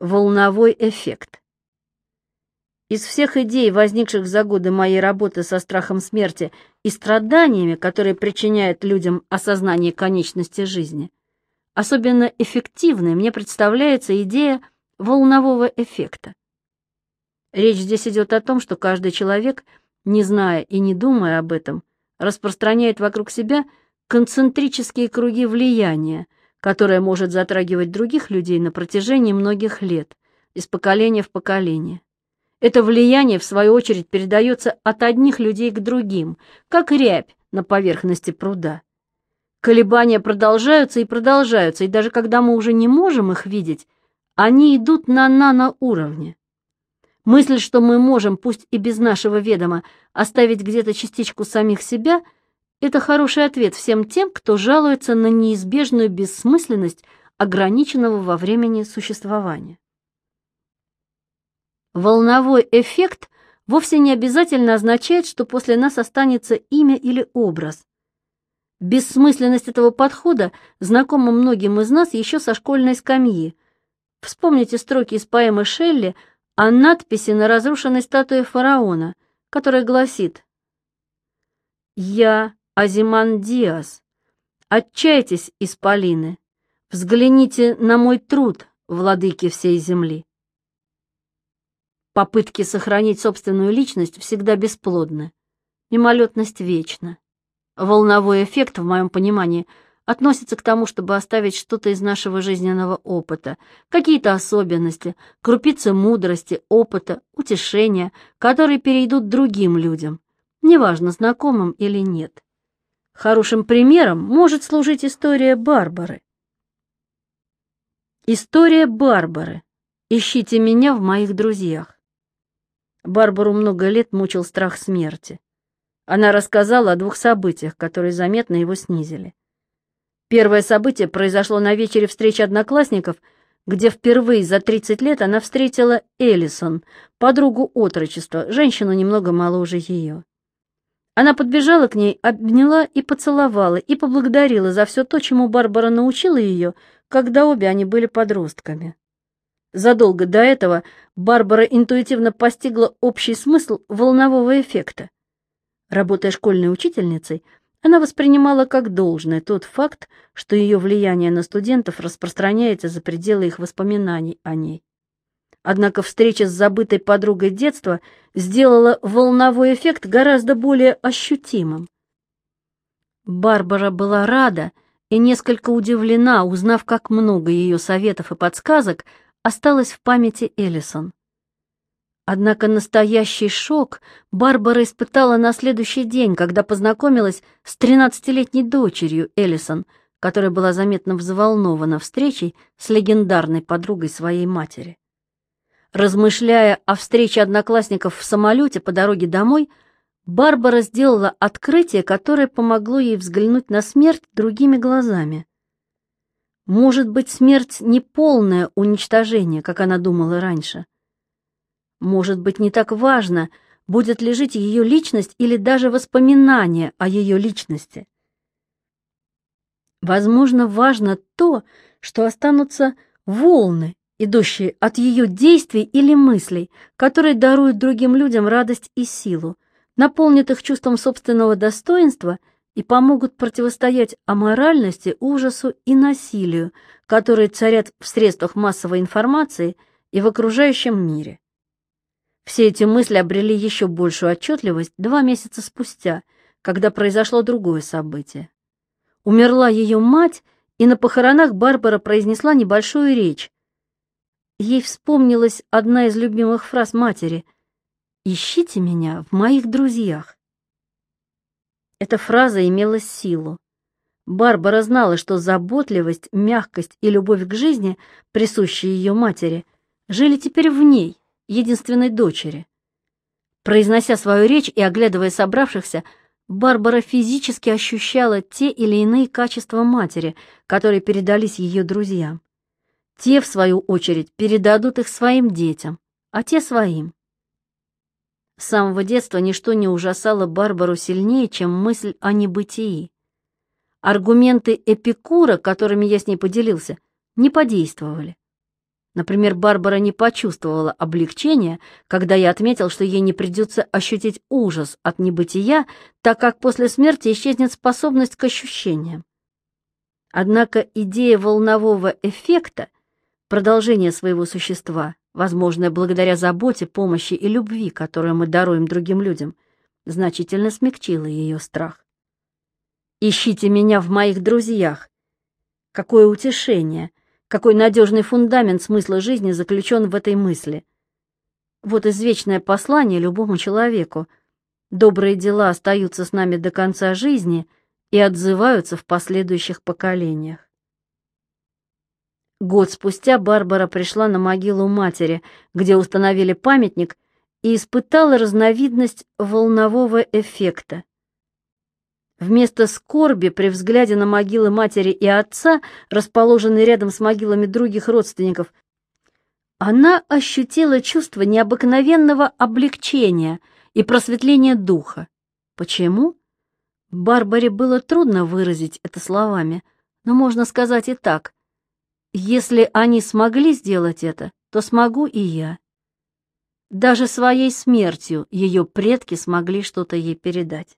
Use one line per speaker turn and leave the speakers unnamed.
Волновой эффект. Из всех идей, возникших за годы моей работы со страхом смерти и страданиями, которые причиняют людям осознание конечности жизни, особенно эффективной мне представляется идея волнового эффекта. Речь здесь идет о том, что каждый человек, не зная и не думая об этом, распространяет вокруг себя концентрические круги влияния, которое может затрагивать других людей на протяжении многих лет, из поколения в поколение. Это влияние, в свою очередь, передается от одних людей к другим, как рябь на поверхности пруда. Колебания продолжаются и продолжаются, и даже когда мы уже не можем их видеть, они идут на наноуровне. Мысль, что мы можем, пусть и без нашего ведома, оставить где-то частичку самих себя – это хороший ответ всем тем, кто жалуется на неизбежную бессмысленность ограниченного во времени существования. Волновой эффект вовсе не обязательно означает, что после нас останется имя или образ. Бессмысленность этого подхода знакома многим из нас еще со школьной скамьи. Вспомните строки из поэмы Шелли о надписи на разрушенной статуе фараона, которая гласит «Я, Азиман Диас. Отчайтесь, исполины, взгляните на мой труд, владыки всей земли. Попытки сохранить собственную личность всегда бесплодны. Мимолетность вечна. Волновой эффект, в моем понимании, относится к тому, чтобы оставить что-то из нашего жизненного опыта, какие-то особенности, крупицы мудрости, опыта, утешения, которые перейдут другим людям, неважно, знакомым или нет. Хорошим примером может служить история Барбары. История Барбары. Ищите меня в моих друзьях. Барбару много лет мучил страх смерти. Она рассказала о двух событиях, которые заметно его снизили. Первое событие произошло на вечере встречи одноклассников, где впервые за 30 лет она встретила Эллисон, подругу отрочества, женщину немного моложе ее. Она подбежала к ней, обняла и поцеловала, и поблагодарила за все то, чему Барбара научила ее, когда обе они были подростками. Задолго до этого Барбара интуитивно постигла общий смысл волнового эффекта. Работая школьной учительницей, она воспринимала как должное тот факт, что ее влияние на студентов распространяется за пределы их воспоминаний о ней. Однако встреча с забытой подругой детства сделала волновой эффект гораздо более ощутимым. Барбара была рада и несколько удивлена, узнав, как много ее советов и подсказок осталось в памяти Эллисон. Однако настоящий шок Барбара испытала на следующий день, когда познакомилась с тринадцатилетней дочерью Эллисон, которая была заметно взволнована встречей с легендарной подругой своей матери. Размышляя о встрече одноклассников в самолете по дороге домой, Барбара сделала открытие, которое помогло ей взглянуть на смерть другими глазами. Может быть, смерть не полное уничтожение, как она думала раньше. Может быть, не так важно, будет ли жить ее личность или даже воспоминание о ее личности. Возможно, важно то, что останутся волны, идущие от ее действий или мыслей, которые даруют другим людям радость и силу, наполнят их чувством собственного достоинства и помогут противостоять аморальности, ужасу и насилию, которые царят в средствах массовой информации и в окружающем мире. Все эти мысли обрели еще большую отчетливость два месяца спустя, когда произошло другое событие. Умерла ее мать, и на похоронах Барбара произнесла небольшую речь, Ей вспомнилась одна из любимых фраз матери «Ищите меня в моих друзьях». Эта фраза имела силу. Барбара знала, что заботливость, мягкость и любовь к жизни, присущие ее матери, жили теперь в ней, единственной дочери. Произнося свою речь и оглядывая собравшихся, Барбара физически ощущала те или иные качества матери, которые передались ее друзьям. Те, в свою очередь, передадут их своим детям, а те своим. С самого детства ничто не ужасало Барбару сильнее, чем мысль о небытии. Аргументы Эпикура, которыми я с ней поделился, не подействовали. Например, Барбара не почувствовала облегчения, когда я отметил, что ей не придется ощутить ужас от небытия, так как после смерти исчезнет способность к ощущениям. Однако идея волнового эффекта, продолжение своего существа, возможное благодаря заботе, помощи и любви, которую мы даруем другим людям, значительно смягчила ее страх. «Ищите меня в моих друзьях!» Какое утешение! Какой надежный фундамент смысла жизни заключен в этой мысли. Вот извечное послание любому человеку. Добрые дела остаются с нами до конца жизни и отзываются в последующих поколениях. Год спустя Барбара пришла на могилу матери, где установили памятник, и испытала разновидность волнового эффекта. Вместо скорби при взгляде на могилы матери и отца, расположенные рядом с могилами других родственников, она ощутила чувство необыкновенного облегчения и просветления духа. Почему? Барбаре было трудно выразить это словами, но можно сказать и так. Если они смогли сделать это, то смогу и я. Даже своей смертью ее предки смогли что-то ей передать.